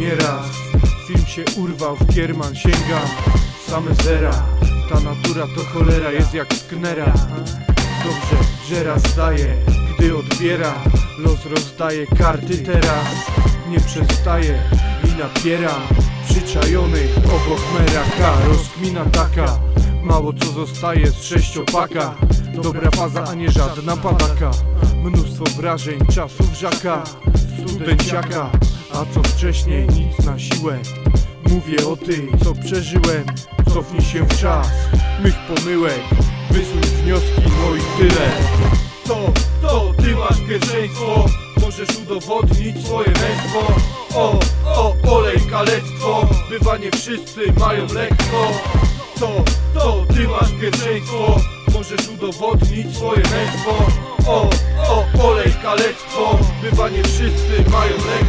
nieraz. Film się urwał, w kierman sięgam Same zera. Ta natura to cholera jest jak sknera. Dobrze, że raz daje Gdy odbiera. Los rozdaje karty teraz. Nie przestaje i napieram Przyczajony obok meraka. Rozkmina taka Mało co zostaje z sześciopaka. Dobra faza, a nie żadna padaka. Mnóstwo wrażeń, czasów żaka Studenciaka. A co wcześniej, nic na siłę. Mówię o tym, co przeżyłem. Cofnij się w czas. Mych pomyłek. Wysłuch wnioski, i tyle. To, to, ty masz pierwszeństwo. Możesz udowodnić swoje męstwo. O, o, olej kalectwo. Bywa nie wszyscy mają lekko. To, to, ty masz pierwszeństwo. Możesz udowodnić swoje męstwo. O, o, olej kalectwo Bywa nie wszyscy mają lekko